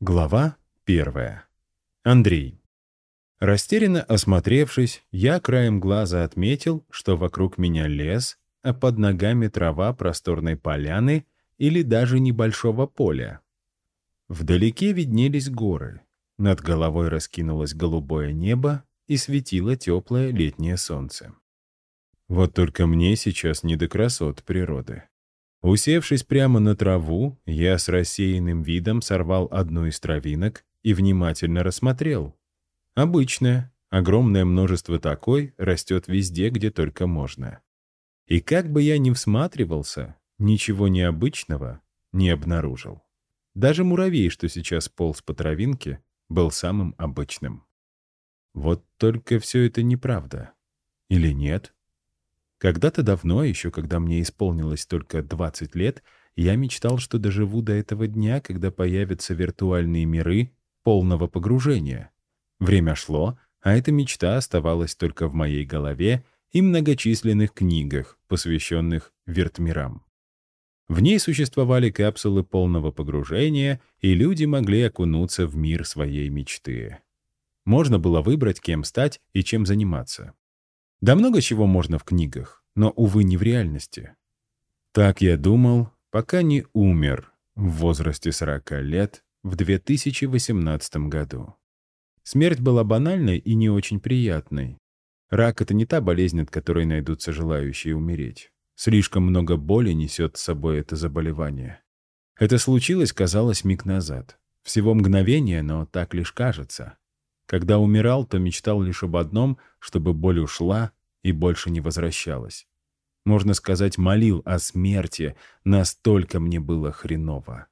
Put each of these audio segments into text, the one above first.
Глава первая. Андрей. Растерянно осмотревшись, я краем глаза отметил, что вокруг меня лес, а под ногами трава просторной поляны или даже небольшого поля. Вдалеке виднелись горы. Над головой раскинулось голубое небо и светило теплое летнее солнце. Вот только мне сейчас не до красот природы. Усевшись прямо на траву, я с рассеянным видом сорвал одну из травинок и внимательно рассмотрел. Обычная, огромное множество такой растет везде, где только можно. И как бы я ни всматривался, ничего необычного не обнаружил. Даже муравей, что сейчас полз по травинке, был самым обычным. Вот только все это неправда. Или нет? Когда-то давно, еще когда мне исполнилось только 20 лет, я мечтал, что доживу до этого дня, когда появятся виртуальные миры полного погружения. Время шло, а эта мечта оставалась только в моей голове и многочисленных книгах, посвященных виртмирам. В ней существовали капсулы полного погружения, и люди могли окунуться в мир своей мечты. Можно было выбрать, кем стать и чем заниматься. Да много чего можно в книгах, но, увы, не в реальности. Так я думал, пока не умер в возрасте 40 лет в 2018 году. Смерть была банальной и не очень приятной. Рак — это не та болезнь, от которой найдутся желающие умереть. Слишком много боли несет с собой это заболевание. Это случилось, казалось, миг назад. Всего мгновение, но так лишь кажется. Когда умирал, то мечтал лишь об одном, чтобы боль ушла и больше не возвращалась. Можно сказать, молил о смерти, настолько мне было хреново.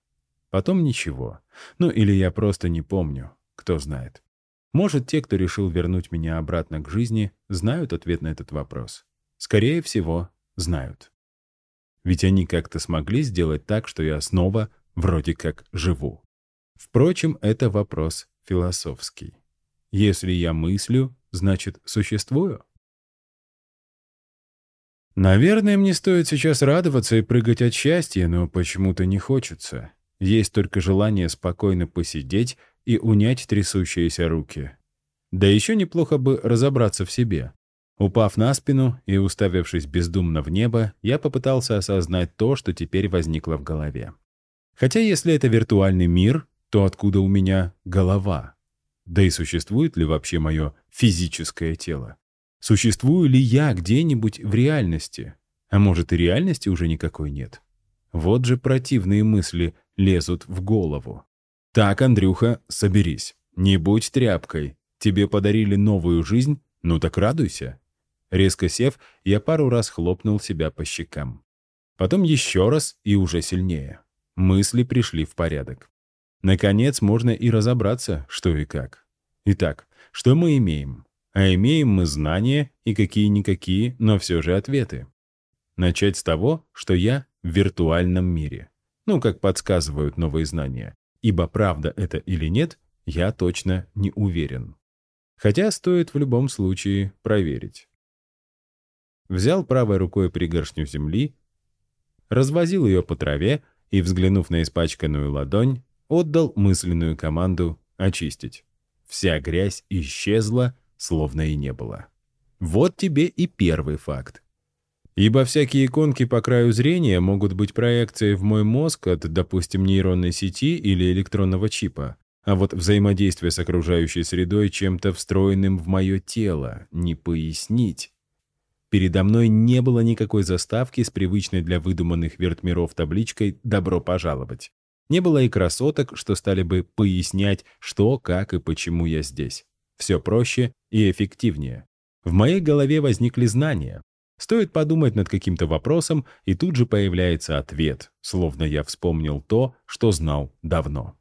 Потом ничего. Ну или я просто не помню, кто знает. Может, те, кто решил вернуть меня обратно к жизни, знают ответ на этот вопрос. Скорее всего, знают. Ведь они как-то смогли сделать так, что я снова вроде как живу. Впрочем, это вопрос философский. Если я мыслю, значит, существую? Наверное, мне стоит сейчас радоваться и прыгать от счастья, но почему-то не хочется. Есть только желание спокойно посидеть и унять трясущиеся руки. Да еще неплохо бы разобраться в себе. Упав на спину и уставившись бездумно в небо, я попытался осознать то, что теперь возникло в голове. Хотя если это виртуальный мир, то откуда у меня голова? Да и существует ли вообще мое физическое тело? Существую ли я где-нибудь в реальности? А может, и реальности уже никакой нет? Вот же противные мысли лезут в голову. Так, Андрюха, соберись. Не будь тряпкой. Тебе подарили новую жизнь, ну так радуйся. Резко сев, я пару раз хлопнул себя по щекам. Потом еще раз и уже сильнее. Мысли пришли в порядок. Наконец, можно и разобраться, что и как. Итак, что мы имеем? А имеем мы знания и какие-никакие, но все же ответы. Начать с того, что я в виртуальном мире. Ну, как подсказывают новые знания. Ибо правда это или нет, я точно не уверен. Хотя стоит в любом случае проверить. Взял правой рукой пригоршню земли, развозил ее по траве и, взглянув на испачканную ладонь, отдал мысленную команду «очистить». Вся грязь исчезла, словно и не было. Вот тебе и первый факт. Ибо всякие иконки по краю зрения могут быть проекцией в мой мозг от, допустим, нейронной сети или электронного чипа, а вот взаимодействие с окружающей средой чем-то встроенным в мое тело не пояснить. Передо мной не было никакой заставки с привычной для выдуманных вертмиров табличкой «Добро пожаловать». Не было и красоток, что стали бы пояснять, что, как и почему я здесь. Все проще и эффективнее. В моей голове возникли знания. Стоит подумать над каким-то вопросом, и тут же появляется ответ, словно я вспомнил то, что знал давно.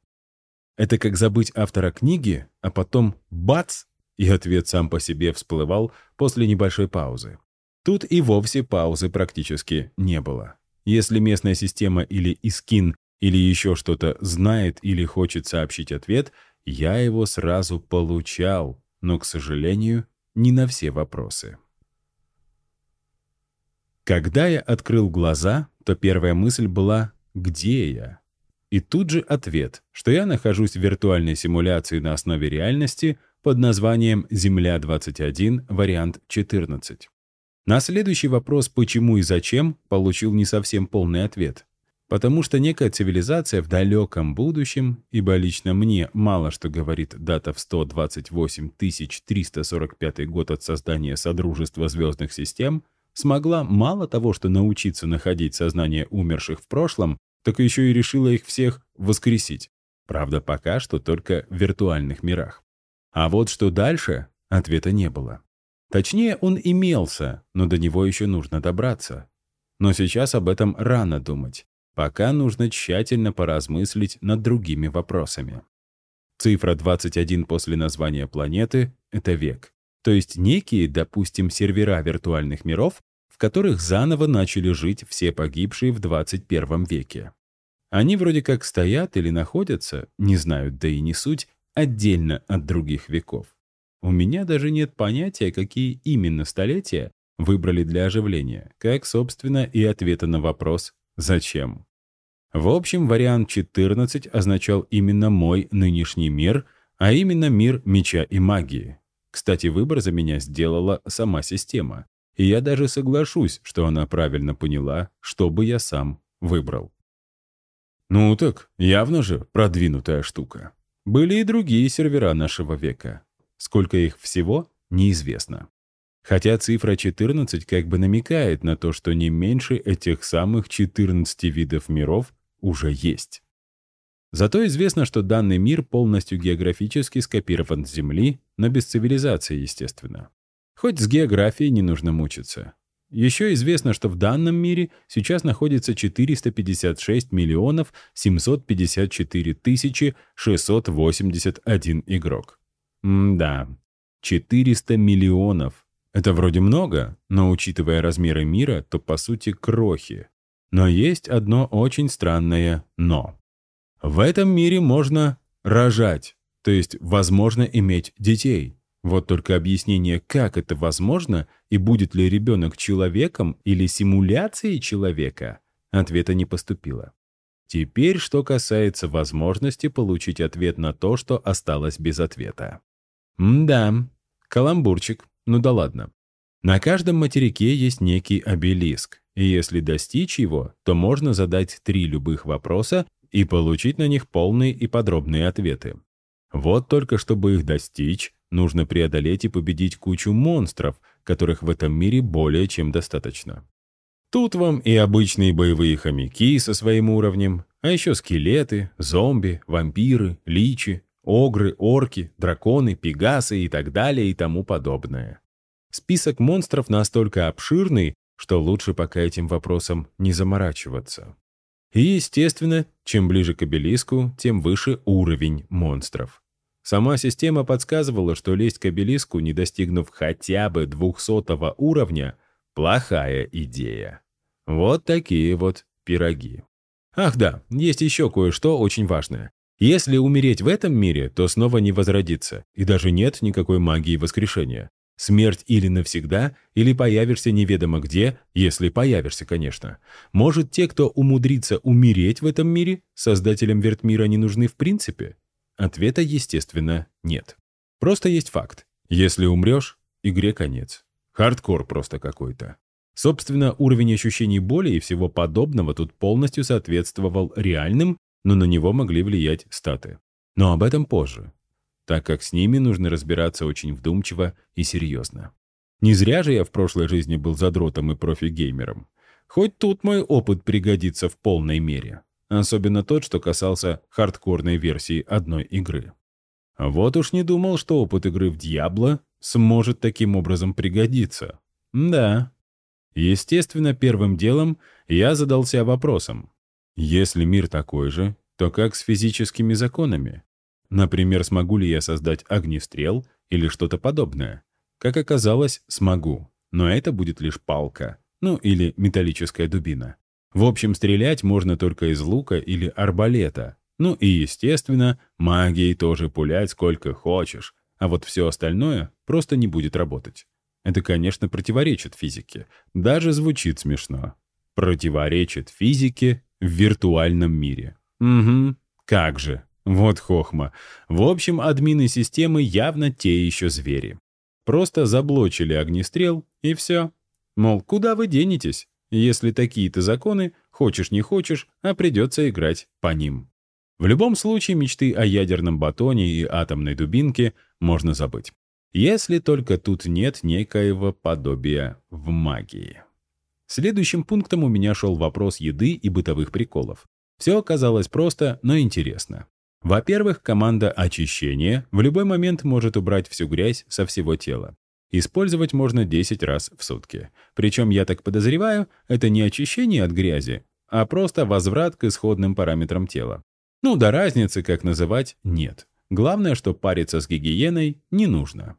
Это как забыть автора книги, а потом бац, и ответ сам по себе всплывал после небольшой паузы. Тут и вовсе паузы практически не было. Если местная система или Искин или еще что-то знает или хочет сообщить ответ, я его сразу получал, но, к сожалению, не на все вопросы. Когда я открыл глаза, то первая мысль была «Где я?». И тут же ответ, что я нахожусь в виртуальной симуляции на основе реальности под названием «Земля-21, вариант 14». На следующий вопрос «почему и зачем» получил не совсем полный ответ. Потому что некая цивилизация в далеком будущем, ибо лично мне мало что говорит дата в 128 345 год от создания Содружества звездных систем, смогла мало того, что научиться находить сознание умерших в прошлом, так еще и решила их всех воскресить. Правда, пока что только в виртуальных мирах. А вот что дальше, ответа не было. Точнее, он имелся, но до него еще нужно добраться. Но сейчас об этом рано думать. Пока нужно тщательно поразмыслить над другими вопросами. Цифра 21 после названия планеты — это век. То есть некие, допустим, сервера виртуальных миров, в которых заново начали жить все погибшие в 21 веке. Они вроде как стоят или находятся, не знают, да и не суть, отдельно от других веков. У меня даже нет понятия, какие именно столетия выбрали для оживления, как, собственно, и ответа на вопрос «Зачем?». В общем, вариант 14 означал именно мой нынешний мир, а именно мир меча и магии. Кстати, выбор за меня сделала сама система. И я даже соглашусь, что она правильно поняла, что бы я сам выбрал. Ну так, явно же продвинутая штука. Были и другие сервера нашего века. Сколько их всего, неизвестно. Хотя цифра 14 как бы намекает на то, что не меньше этих самых 14 видов миров уже есть. Зато известно, что данный мир полностью географически скопирован с Земли, но без цивилизации, естественно. Хоть с географией не нужно мучиться. Еще известно, что в данном мире сейчас находится 456 миллионов 754 тысячи 681 игрок. М-да, 400 миллионов. Это вроде много, но учитывая размеры мира, то по сути крохи. Но есть одно очень странное «но». В этом мире можно рожать, то есть возможно иметь детей. Вот только объяснение, как это возможно и будет ли ребенок человеком или симуляцией человека, ответа не поступило. Теперь, что касается возможности получить ответ на то, что осталось без ответа. М-да, каламбурчик, ну да ладно. На каждом материке есть некий обелиск, и если достичь его, то можно задать три любых вопроса и получить на них полные и подробные ответы. Вот только чтобы их достичь, нужно преодолеть и победить кучу монстров, которых в этом мире более чем достаточно. Тут вам и обычные боевые хомяки со своим уровнем, а еще скелеты, зомби, вампиры, личи, огры, орки, драконы, пегасы и так далее и тому подобное. Список монстров настолько обширный, что лучше пока этим вопросом не заморачиваться. И, естественно, чем ближе к обелиску, тем выше уровень монстров. Сама система подсказывала, что лезть к обелиску, не достигнув хотя бы 200 уровня, плохая идея. Вот такие вот пироги. Ах да, есть еще кое-что очень важное. Если умереть в этом мире, то снова не возродиться, и даже нет никакой магии воскрешения. Смерть или навсегда, или появишься неведомо где, если появишься, конечно. Может, те, кто умудрится умереть в этом мире, создателям вертмира не нужны в принципе? Ответа, естественно, нет. Просто есть факт. Если умрешь, игре конец. Хардкор просто какой-то. Собственно, уровень ощущений боли и всего подобного тут полностью соответствовал реальным, но на него могли влиять статы. Но об этом позже, так как с ними нужно разбираться очень вдумчиво и серьезно. Не зря же я в прошлой жизни был задротом и профи-геймером. Хоть тут мой опыт пригодится в полной мере. Особенно тот, что касался хардкорной версии одной игры. Вот уж не думал, что опыт игры в Diablo сможет таким образом пригодиться. Да. Естественно, первым делом я задался вопросом. Если мир такой же, то как с физическими законами? Например, смогу ли я создать огнестрел или что-то подобное? Как оказалось, смогу. Но это будет лишь палка. Ну, или металлическая дубина. В общем, стрелять можно только из лука или арбалета. Ну и, естественно, магией тоже пулять сколько хочешь, а вот все остальное просто не будет работать. Это, конечно, противоречит физике. Даже звучит смешно. Противоречит физике в виртуальном мире. Угу, как же. Вот хохма. В общем, админы системы явно те еще звери. Просто заблочили огнестрел, и все. Мол, куда вы денетесь, если такие-то законы, хочешь не хочешь, а придется играть по ним. В любом случае мечты о ядерном батоне и атомной дубинке можно забыть. Если только тут нет некоего подобия в магии. Следующим пунктом у меня шел вопрос еды и бытовых приколов. Все оказалось просто, но интересно. Во-первых, команда очищения в любой момент может убрать всю грязь со всего тела. Использовать можно 10 раз в сутки. Причем, я так подозреваю, это не очищение от грязи, а просто возврат к исходным параметрам тела. Ну, до разницы, как называть, нет. Главное, что париться с гигиеной не нужно.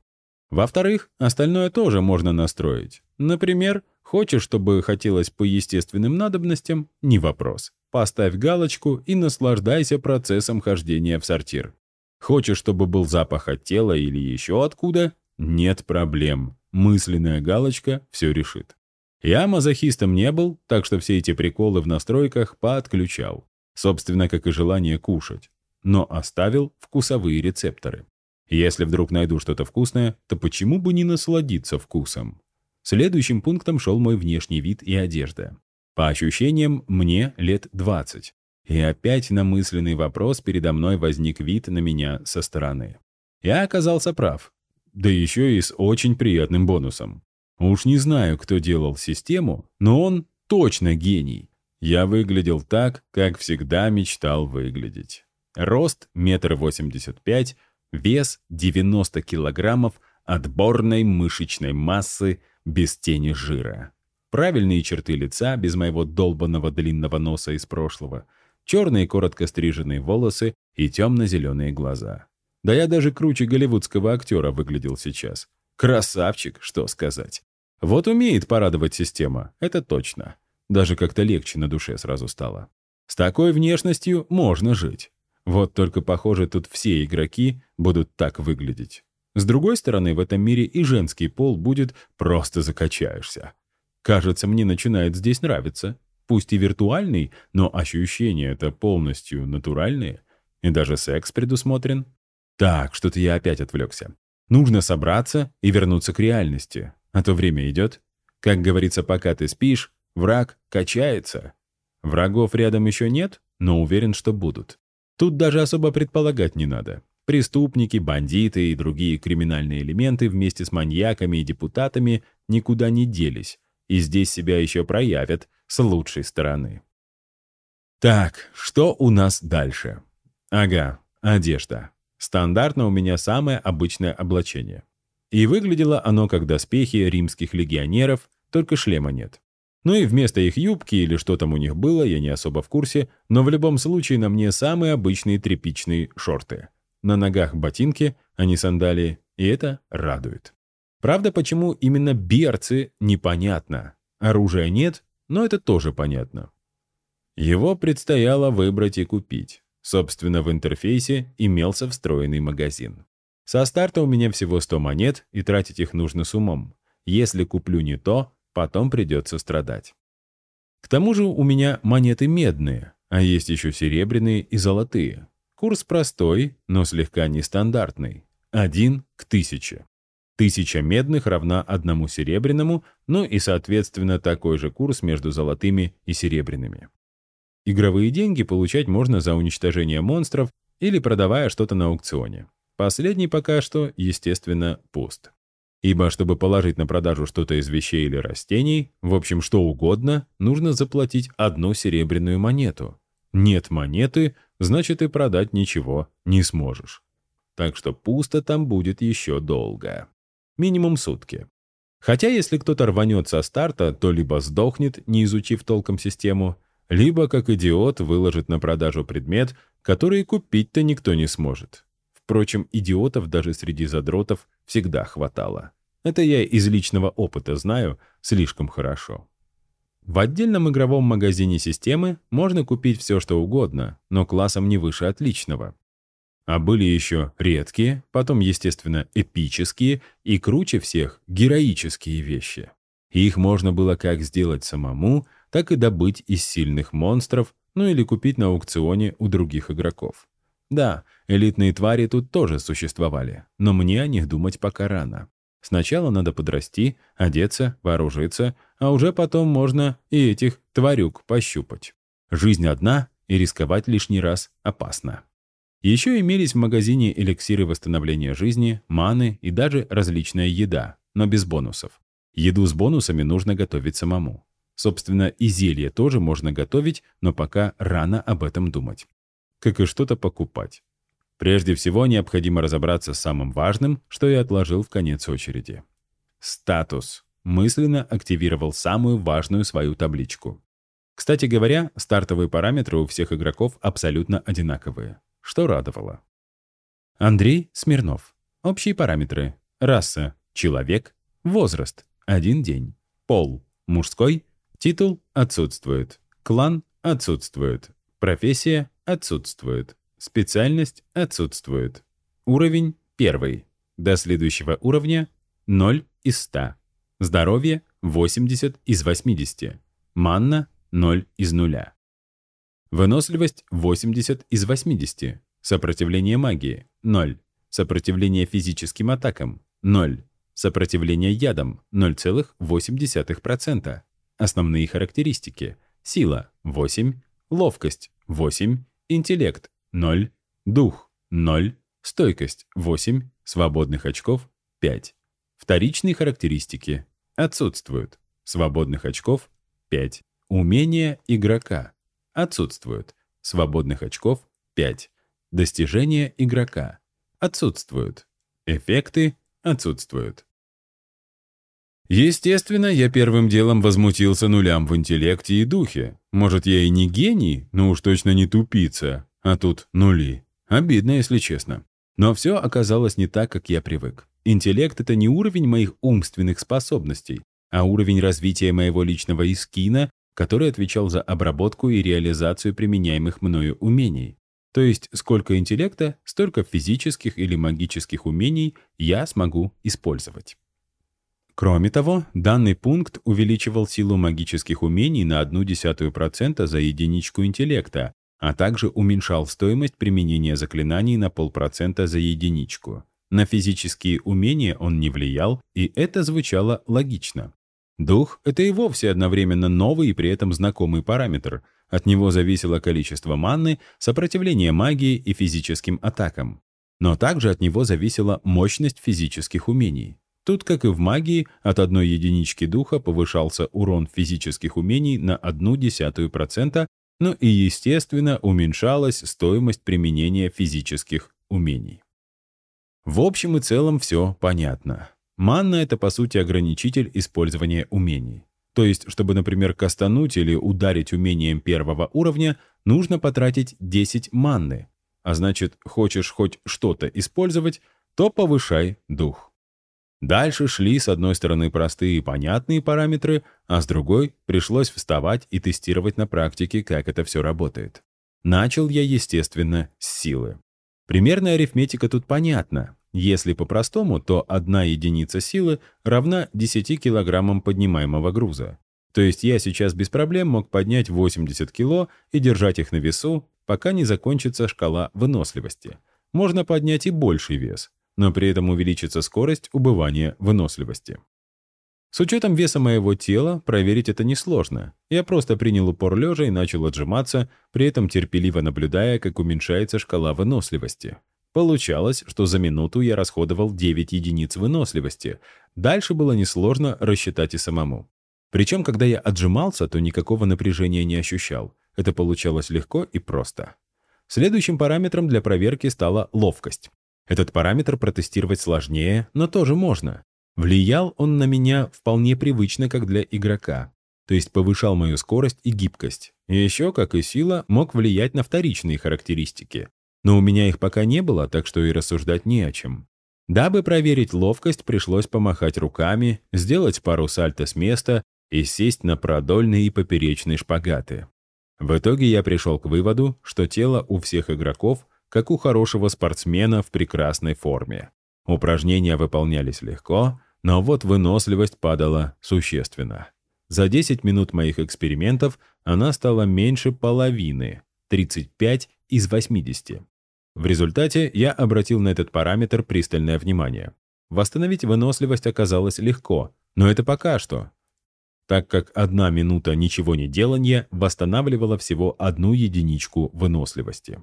Во-вторых, остальное тоже можно настроить. Например, хочешь, чтобы хотелось по естественным надобностям – не вопрос. Поставь галочку и наслаждайся процессом хождения в сортир. Хочешь, чтобы был запах от тела или еще откуда? Нет проблем. Мысленная галочка все решит. Я мазохистом не был, так что все эти приколы в настройках подключал. Собственно, как и желание кушать. Но оставил вкусовые рецепторы. Если вдруг найду что-то вкусное, то почему бы не насладиться вкусом? Следующим пунктом шел мой внешний вид и одежда. По ощущениям, мне лет 20. И опять на мысленный вопрос передо мной возник вид на меня со стороны. Я оказался прав. Да еще и с очень приятным бонусом. Уж не знаю, кто делал систему, но он точно гений. Я выглядел так, как всегда мечтал выглядеть. Рост метр восемьдесят пять, вес 90 килограммов отборной мышечной массы без тени жира. Правильные черты лица, без моего долбанного длинного носа из прошлого, черные коротко стриженные волосы и темно-зеленые глаза. Да я даже круче голливудского актера выглядел сейчас. Красавчик, что сказать. Вот умеет порадовать система, это точно. Даже как-то легче на душе сразу стало. С такой внешностью можно жить. Вот только, похоже, тут все игроки будут так выглядеть. С другой стороны, в этом мире и женский пол будет «просто закачаешься». Кажется, мне начинает здесь нравиться. Пусть и виртуальный, но ощущения это полностью натуральные. И даже секс предусмотрен. Так, что-то я опять отвлекся. Нужно собраться и вернуться к реальности. А то время идет. Как говорится, пока ты спишь, враг качается. Врагов рядом еще нет, но уверен, что будут. Тут даже особо предполагать не надо. Преступники, бандиты и другие криминальные элементы вместе с маньяками и депутатами никуда не делись и здесь себя еще проявят с лучшей стороны. Так, что у нас дальше? Ага, одежда. Стандартно у меня самое обычное облачение. И выглядело оно как доспехи римских легионеров, только шлема нет. Ну и вместо их юбки или что там у них было, я не особо в курсе, но в любом случае на мне самые обычные тряпичные шорты. На ногах ботинки, а не сандалии, и это радует. Правда, почему именно берцы, непонятно. Оружия нет, но это тоже понятно. Его предстояло выбрать и купить. Собственно, в интерфейсе имелся встроенный магазин. Со старта у меня всего 100 монет, и тратить их нужно с умом. Если куплю не то, потом придется страдать. К тому же у меня монеты медные, а есть еще серебряные и золотые. Курс простой, но слегка нестандартный. Один к тысяче. Тысяча медных равна одному серебряному, ну и, соответственно, такой же курс между золотыми и серебряными. Игровые деньги получать можно за уничтожение монстров или продавая что-то на аукционе. Последний пока что, естественно, пуст. Ибо, чтобы положить на продажу что-то из вещей или растений, в общем, что угодно, нужно заплатить одну серебряную монету. Нет монеты, значит и продать ничего не сможешь. Так что пусто там будет еще долго минимум сутки. Хотя если кто-то рванет со старта, то либо сдохнет, не изучив толком систему, либо, как идиот, выложит на продажу предмет, который купить-то никто не сможет. Впрочем, идиотов даже среди задротов всегда хватало. Это я из личного опыта знаю слишком хорошо. В отдельном игровом магазине системы можно купить все, что угодно, но классом не выше отличного. А были еще редкие, потом, естественно, эпические и, круче всех, героические вещи. их можно было как сделать самому, так и добыть из сильных монстров, ну или купить на аукционе у других игроков. Да, элитные твари тут тоже существовали, но мне о них думать пока рано. Сначала надо подрасти, одеться, вооружиться, а уже потом можно и этих тварюк пощупать. Жизнь одна, и рисковать лишний раз опасно. Еще имелись в магазине эликсиры восстановления жизни, маны и даже различная еда, но без бонусов. Еду с бонусами нужно готовить самому. Собственно, и зелье тоже можно готовить, но пока рано об этом думать. Как и что-то покупать. Прежде всего, необходимо разобраться с самым важным, что я отложил в конец очереди. Статус. Мысленно активировал самую важную свою табличку. Кстати говоря, стартовые параметры у всех игроков абсолютно одинаковые, что радовало. Андрей Смирнов. Общие параметры. Раса – человек. Возраст – один день. Пол – мужской. Титул – отсутствует. Клан – отсутствует. Профессия – отсутствует. Специальность – отсутствует. Уровень – первый. До следующего уровня – 0 из 100. Здоровье – 80 из 80. Манна 0 из 0. Выносливость 80 из 80. Сопротивление магии 0. Сопротивление физическим атакам 0. Сопротивление ядам 0,8%. Основные характеристики. Сила 8, ловкость 8, интеллект 0, дух 0, стойкость 8, свободных очков 5. Вторичные характеристики отсутствуют. Свободных очков 5. Умения игрока отсутствуют. Свободных очков 5. Достижения игрока отсутствуют. Эффекты отсутствуют. Естественно, я первым делом возмутился нулям в интеллекте и духе. Может, я и не гений, но уж точно не тупица. А тут нули. Обидно, если честно. Но все оказалось не так, как я привык. Интеллект — это не уровень моих умственных способностей, а уровень развития моего личного искина, который отвечал за обработку и реализацию применяемых мною умений. То есть сколько интеллекта, столько физических или магических умений я смогу использовать. Кроме того, данный пункт увеличивал силу магических умений на 0,1% за единичку интеллекта, а также уменьшал стоимость применения заклинаний на полпроцента за единичку. На физические умения он не влиял, и это звучало логично. Дух — это и вовсе одновременно новый и при этом знакомый параметр. От него зависело количество манны, сопротивление магии и физическим атакам. Но также от него зависела мощность физических умений. Тут, как и в магии, от одной единички духа повышался урон физических умений на одну десятую процента, но и, естественно, уменьшалась стоимость применения физических умений. В общем и целом все понятно. Манна — это, по сути, ограничитель использования умений. То есть, чтобы, например, кастануть или ударить умением первого уровня, нужно потратить 10 манны. А значит, хочешь хоть что-то использовать, то повышай дух. Дальше шли с одной стороны простые и понятные параметры, а с другой пришлось вставать и тестировать на практике, как это все работает. Начал я, естественно, с силы. Примерная арифметика тут понятна. Если по-простому, то одна единица силы равна 10 килограммам поднимаемого груза. То есть я сейчас без проблем мог поднять 80 кило и держать их на весу, пока не закончится шкала выносливости. Можно поднять и больший вес, но при этом увеличится скорость убывания выносливости. С учетом веса моего тела проверить это несложно. Я просто принял упор лежа и начал отжиматься, при этом терпеливо наблюдая, как уменьшается шкала выносливости. Получалось, что за минуту я расходовал 9 единиц выносливости. Дальше было несложно рассчитать и самому. Причем, когда я отжимался, то никакого напряжения не ощущал. Это получалось легко и просто. Следующим параметром для проверки стала ловкость. Этот параметр протестировать сложнее, но тоже можно. Влиял он на меня вполне привычно, как для игрока. То есть повышал мою скорость и гибкость. И еще, как и сила, мог влиять на вторичные характеристики. Но у меня их пока не было, так что и рассуждать не о чем. Дабы проверить ловкость, пришлось помахать руками, сделать пару сальто с места и сесть на продольные и поперечные шпагаты. В итоге я пришел к выводу, что тело у всех игроков, как у хорошего спортсмена в прекрасной форме. Упражнения выполнялись легко, но вот выносливость падала существенно. За 10 минут моих экспериментов она стала меньше половины, 35 из 80. В результате я обратил на этот параметр пристальное внимание. Восстановить выносливость оказалось легко, но это пока что, так как одна минута ничего не делания восстанавливала всего одну единичку выносливости.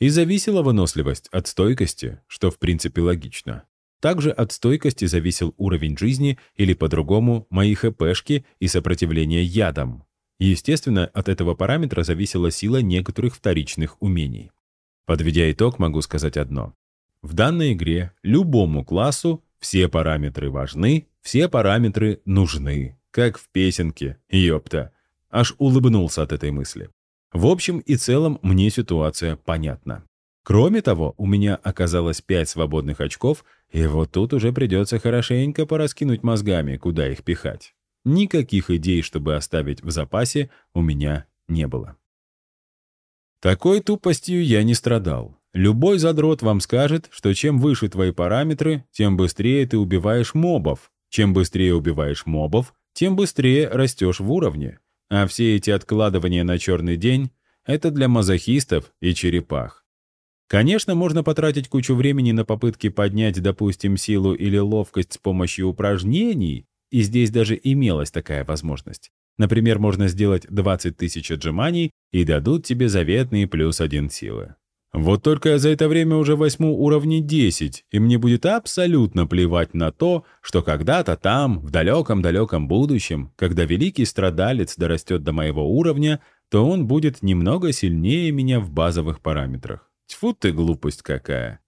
И зависела выносливость от стойкости, что в принципе логично. Также от стойкости зависел уровень жизни или по-другому мои ХПшки и сопротивление ядам. Естественно, от этого параметра зависела сила некоторых вторичных умений. Подведя итог, могу сказать одно. В данной игре любому классу все параметры важны, все параметры нужны. Как в песенке, ёпта. Аж улыбнулся от этой мысли. В общем и целом мне ситуация понятна. Кроме того, у меня оказалось 5 свободных очков, и вот тут уже придется хорошенько пораскинуть мозгами, куда их пихать. Никаких идей, чтобы оставить в запасе, у меня не было. Такой тупостью я не страдал. Любой задрот вам скажет, что чем выше твои параметры, тем быстрее ты убиваешь мобов. Чем быстрее убиваешь мобов, тем быстрее растешь в уровне. А все эти откладывания на черный день — это для мазохистов и черепах. Конечно, можно потратить кучу времени на попытки поднять, допустим, силу или ловкость с помощью упражнений, и здесь даже имелась такая возможность. Например, можно сделать 20 тысяч отжиманий и дадут тебе заветный плюс один силы. Вот только я за это время уже возьму уровни 10, и мне будет абсолютно плевать на то, что когда-то там, в далеком-далеком будущем, когда великий страдалец дорастет до моего уровня, то он будет немного сильнее меня в базовых параметрах. Тьфу ты, глупость какая.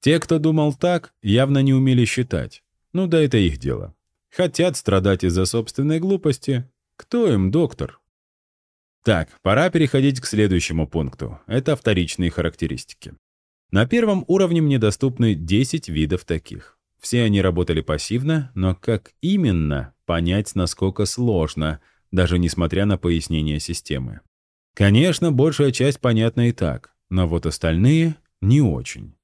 Те, кто думал так, явно не умели считать. Ну да это их дело. Хотят страдать из-за собственной глупости. Кто им доктор? Так, пора переходить к следующему пункту. Это вторичные характеристики. На первом уровне мне доступны 10 видов таких. Все они работали пассивно, но как именно, понять насколько сложно, даже несмотря на пояснение системы. Конечно, большая часть понятна и так, но вот остальные — не очень.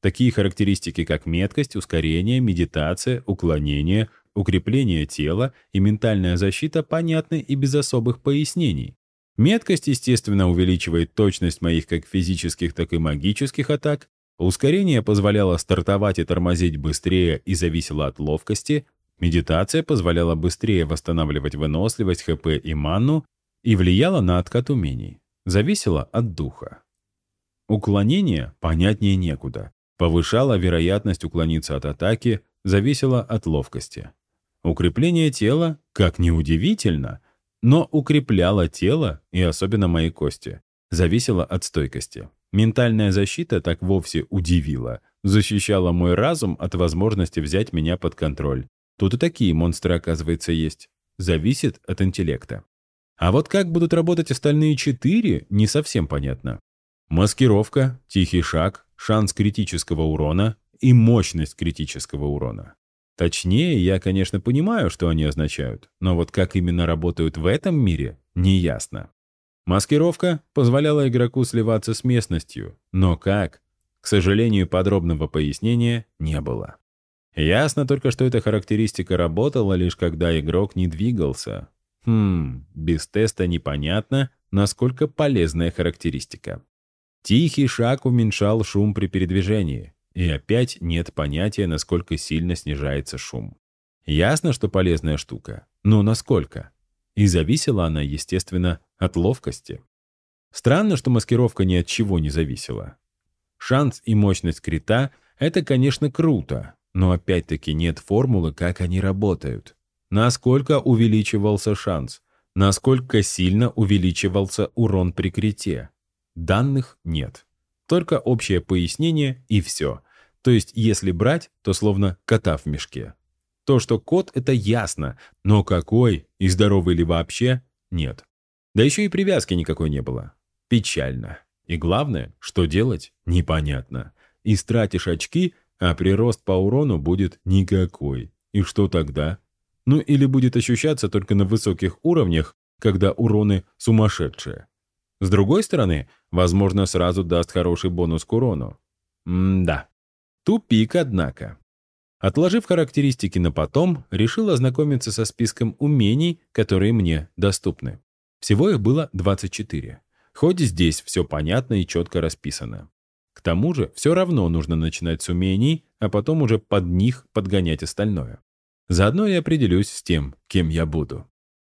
Такие характеристики, как меткость, ускорение, медитация, уклонение, Укрепление тела и ментальная защита понятны и без особых пояснений. Меткость, естественно, увеличивает точность моих как физических, так и магических атак. Ускорение позволяло стартовать и тормозить быстрее и зависело от ловкости. Медитация позволяла быстрее восстанавливать выносливость, ХП и манну и влияла на откат умений. Зависело от духа. Уклонение понятнее некуда. Повышало вероятность уклониться от атаки, зависело от ловкости. Укрепление тела, как ни удивительно, но укрепляло тело и особенно мои кости. Зависело от стойкости. Ментальная защита так вовсе удивила. Защищала мой разум от возможности взять меня под контроль. Тут и такие монстры, оказывается, есть. Зависит от интеллекта. А вот как будут работать остальные четыре, не совсем понятно. Маскировка, тихий шаг, шанс критического урона и мощность критического урона. Точнее, я, конечно, понимаю, что они означают, но вот как именно работают в этом мире, неясно. Маскировка позволяла игроку сливаться с местностью, но как? К сожалению, подробного пояснения не было. Ясно только, что эта характеристика работала лишь когда игрок не двигался. Хм, без теста непонятно, насколько полезная характеристика. Тихий шаг уменьшал шум при передвижении. И опять нет понятия, насколько сильно снижается шум. Ясно, что полезная штука, но насколько? И зависела она, естественно, от ловкости. Странно, что маскировка ни от чего не зависела. Шанс и мощность крита — это, конечно, круто, но опять-таки нет формулы, как они работают. Насколько увеличивался шанс? Насколько сильно увеличивался урон при крите? Данных нет. Только общее пояснение и все. То есть, если брать, то словно кота в мешке. То, что кот, это ясно, но какой и здоровый ли вообще, нет. Да еще и привязки никакой не было. Печально. И главное, что делать, непонятно. И стратишь очки, а прирост по урону будет никакой. И что тогда? Ну или будет ощущаться только на высоких уровнях, когда уроны сумасшедшие. С другой стороны, возможно, сразу даст хороший бонус к урону. М-да. Тупик, однако. Отложив характеристики на потом, решил ознакомиться со списком умений, которые мне доступны. Всего их было 24. Хоть здесь все понятно и четко расписано. К тому же все равно нужно начинать с умений, а потом уже под них подгонять остальное. Заодно я определюсь с тем, кем я буду.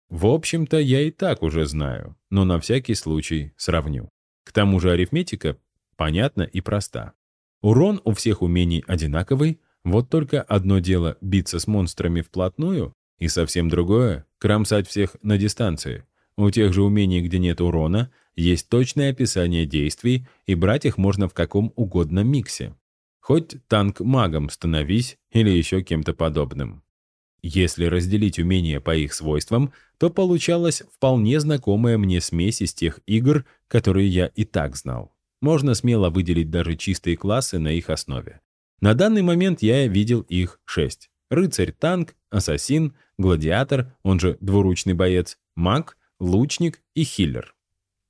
В общем-то, я и так уже знаю, но на всякий случай сравню. К тому же арифметика понятна и проста. Урон у всех умений одинаковый, вот только одно дело биться с монстрами вплотную, и совсем другое — кромсать всех на дистанции. У тех же умений, где нет урона, есть точное описание действий, и брать их можно в каком угодно миксе. Хоть танк магом становись или еще кем-то подобным. Если разделить умения по их свойствам, то получалась вполне знакомая мне смесь из тех игр, которые я и так знал. Можно смело выделить даже чистые классы на их основе. На данный момент я видел их шесть. Рыцарь-танк, ассасин, гладиатор, он же двуручный боец, маг, лучник и хиллер.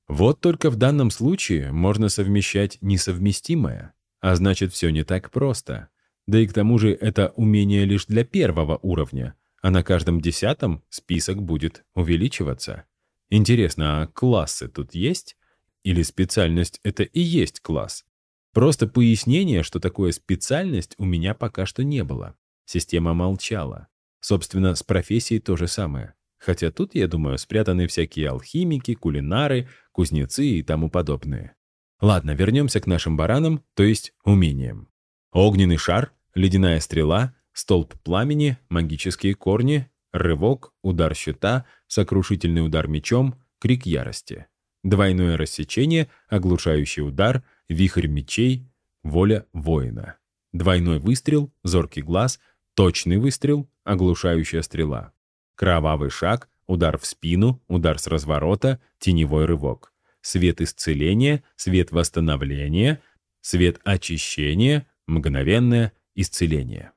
Вот только в данном случае можно совмещать несовместимое, а значит все не так просто. Да и к тому же это умение лишь для первого уровня, а на каждом десятом список будет увеличиваться. Интересно, а классы тут есть? Или специальность — это и есть класс? Просто пояснение, что такое специальность, у меня пока что не было. Система молчала. Собственно, с профессией то же самое. Хотя тут, я думаю, спрятаны всякие алхимики, кулинары, кузнецы и тому подобное. Ладно, вернемся к нашим баранам, то есть умениям. Огненный шар, ледяная стрела, столб пламени, магические корни, рывок, удар щита, сокрушительный удар мечом, крик ярости. Двойное рассечение, оглушающий удар, вихрь мечей, воля воина. Двойной выстрел, зоркий глаз, точный выстрел, оглушающая стрела. Кровавый шаг, удар в спину, удар с разворота, теневой рывок. Свет исцеления, свет восстановления, свет очищения, мгновенное исцеление.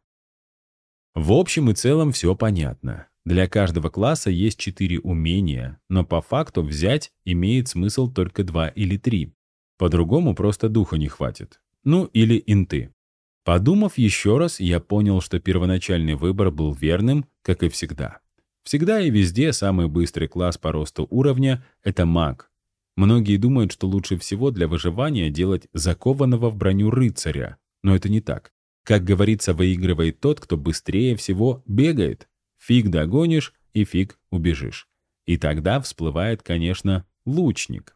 В общем и целом все понятно. Для каждого класса есть четыре умения, но по факту взять имеет смысл только два или три. По-другому просто духа не хватит. Ну или инты. Подумав еще раз, я понял, что первоначальный выбор был верным, как и всегда. Всегда и везде самый быстрый класс по росту уровня — это маг. Многие думают, что лучше всего для выживания делать закованного в броню рыцаря, но это не так. Как говорится, выигрывает тот, кто быстрее всего бегает. Фиг догонишь и фиг убежишь. И тогда всплывает, конечно, лучник.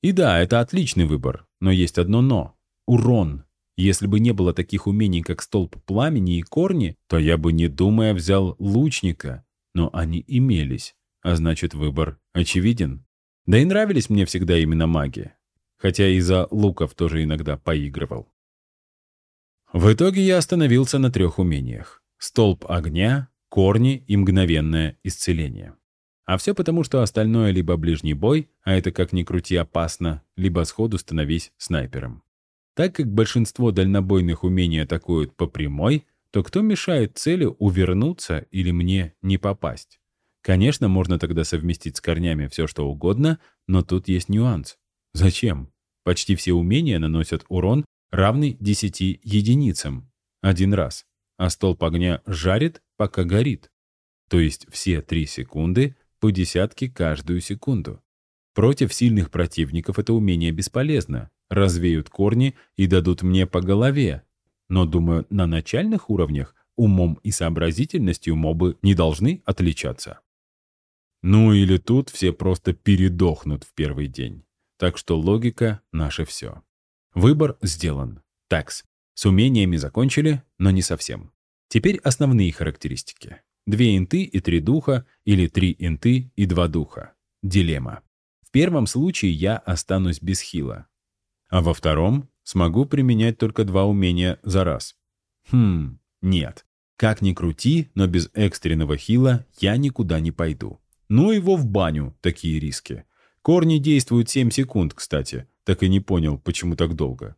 И да, это отличный выбор, но есть одно «но». Урон. Если бы не было таких умений, как столб пламени и корни, то я бы, не думая, взял лучника. Но они имелись, а значит, выбор очевиден. Да и нравились мне всегда именно маги. Хотя и за луков тоже иногда поигрывал. В итоге я остановился на трех умениях. Столб огня, корни и мгновенное исцеление. А все потому, что остальное либо ближний бой, а это как ни крути опасно, либо сходу становись снайпером. Так как большинство дальнобойных умений атакуют по прямой, то кто мешает цели увернуться или мне не попасть? Конечно, можно тогда совместить с корнями все, что угодно, но тут есть нюанс. Зачем? Почти все умения наносят урон равный 10 единицам один раз, а столб огня жарит, пока горит. То есть все 3 секунды по десятке каждую секунду. Против сильных противников это умение бесполезно. Развеют корни и дадут мне по голове. Но, думаю, на начальных уровнях умом и сообразительностью мобы не должны отличаться. Ну или тут все просто передохнут в первый день. Так что логика — наше все. Выбор сделан. Такс. С умениями закончили, но не совсем. Теперь основные характеристики. Две инты и три духа, или три инты и два духа. Дилемма. В первом случае я останусь без хила. А во втором смогу применять только два умения за раз. Хм, нет. Как ни крути, но без экстренного хила я никуда не пойду. Ну его в баню, такие риски. Корни действуют 7 секунд, кстати. Так и не понял, почему так долго.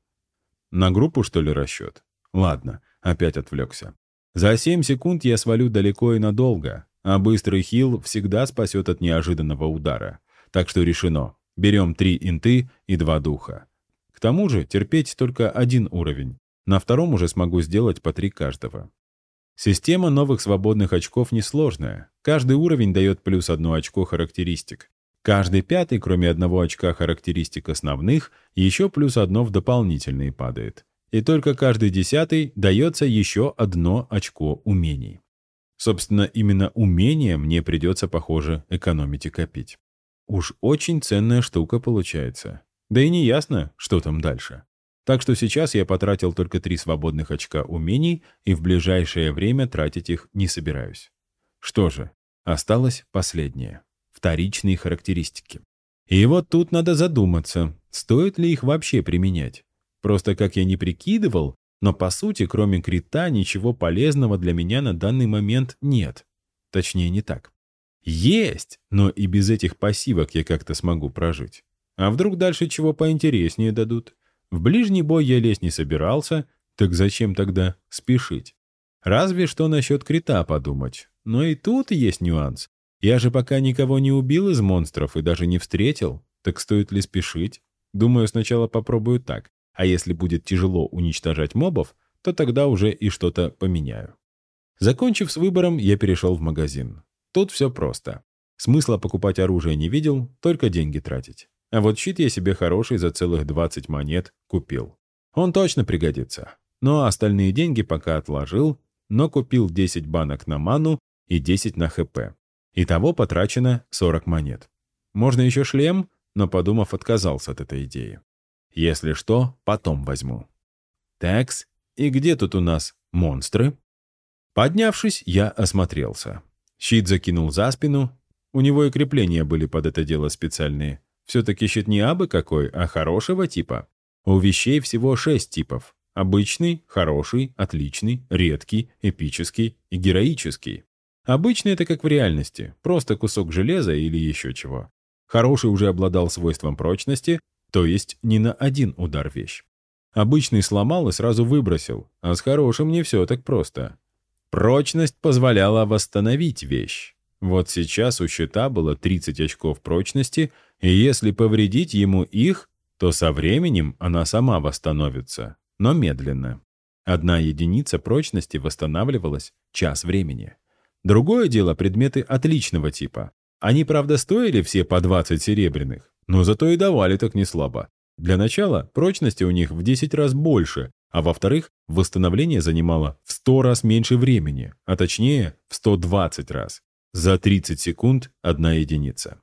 На группу, что ли, расчет? Ладно, опять отвлекся. За 7 секунд я свалю далеко и надолго, а быстрый хил всегда спасет от неожиданного удара. Так что решено. Берем три инты и два духа. К тому же терпеть только один уровень. На втором уже смогу сделать по три каждого. Система новых свободных очков несложная. Каждый уровень дает плюс одно очко характеристик. Каждый пятый, кроме одного очка характеристик основных, еще плюс одно в дополнительные падает. И только каждый десятый дается еще одно очко умений. Собственно, именно умения мне придется, похоже, экономить и копить. Уж очень ценная штука получается. Да и не ясно, что там дальше. Так что сейчас я потратил только три свободных очка умений и в ближайшее время тратить их не собираюсь. Что же, осталось последнее — вторичные характеристики. И вот тут надо задуматься, стоит ли их вообще применять. Просто как я не прикидывал, но по сути, кроме крита, ничего полезного для меня на данный момент нет. Точнее, не так. Есть, но и без этих пассивок я как-то смогу прожить. А вдруг дальше чего поинтереснее дадут? В ближний бой я лезть не собирался, так зачем тогда спешить? Разве что насчет крита подумать. Но и тут есть нюанс. Я же пока никого не убил из монстров и даже не встретил. Так стоит ли спешить? Думаю, сначала попробую так. А если будет тяжело уничтожать мобов, то тогда уже и что-то поменяю. Закончив с выбором, я перешел в магазин. Тут все просто. Смысла покупать оружие не видел, только деньги тратить. А вот щит я себе хороший за целых 20 монет купил. Он точно пригодится. Но остальные деньги пока отложил, но купил 10 банок на ману и 10 на ХП. Итого потрачено 40 монет. Можно еще шлем, но, подумав, отказался от этой идеи. Если что, потом возьму. Такс, и где тут у нас монстры? Поднявшись, я осмотрелся. Щит закинул за спину. У него и крепления были под это дело специальные. Все-таки щит не абы какой, а хорошего типа. У вещей всего шесть типов. Обычный, хороший, отличный, редкий, эпический и героический. Обычный — это как в реальности, просто кусок железа или еще чего. Хороший уже обладал свойством прочности, то есть не на один удар вещь. Обычный сломал и сразу выбросил, а с хорошим не все так просто. Прочность позволяла восстановить вещь. Вот сейчас у щита было 30 очков прочности, и если повредить ему их, то со временем она сама восстановится, но медленно. Одна единица прочности восстанавливалась час времени. Другое дело предметы отличного типа. Они, правда, стоили все по 20 серебряных, но зато и давали так неслабо. Для начала прочности у них в 10 раз больше, а во-вторых, восстановление занимало в 100 раз меньше времени, а точнее в 120 раз. За 30 секунд одна единица.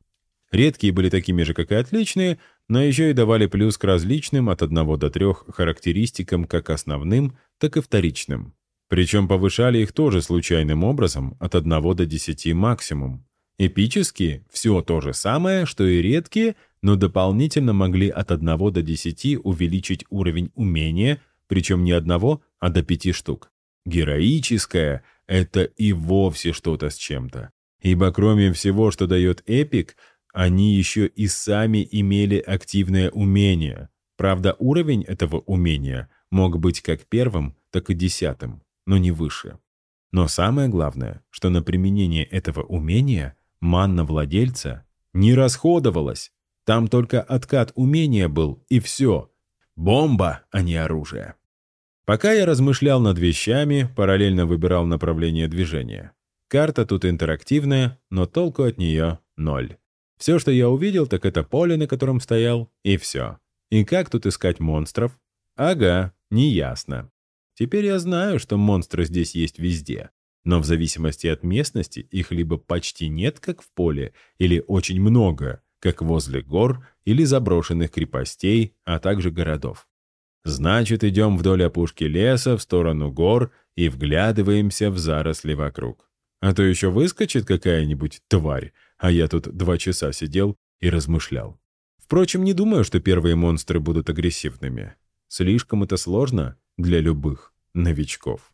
Редкие были такими же, как и отличные, но еще и давали плюс к различным от 1 до 3 характеристикам как основным, так и вторичным. Причем повышали их тоже случайным образом от 1 до 10 максимум. Эпические – все то же самое, что и редкие, но дополнительно могли от 1 до 10 увеличить уровень умения, причем не одного, а до 5 штук. Героическое – это и вовсе что-то с чем-то. Ибо кроме всего, что дает эпик, они еще и сами имели активное умение. Правда, уровень этого умения мог быть как первым, так и десятым, но не выше. Но самое главное, что на применение этого умения манна владельца не расходовалась. Там только откат умения был, и все. Бомба, а не оружие. Пока я размышлял над вещами, параллельно выбирал направление движения. Карта тут интерактивная, но толку от нее ноль. Все, что я увидел, так это поле, на котором стоял, и все. И как тут искать монстров? Ага, неясно. Теперь я знаю, что монстры здесь есть везде. Но в зависимости от местности их либо почти нет, как в поле, или очень много, как возле гор или заброшенных крепостей, а также городов. Значит, идем вдоль опушки леса в сторону гор и вглядываемся в заросли вокруг. А то еще выскочит какая-нибудь тварь, а я тут два часа сидел и размышлял. Впрочем, не думаю, что первые монстры будут агрессивными. Слишком это сложно для любых новичков.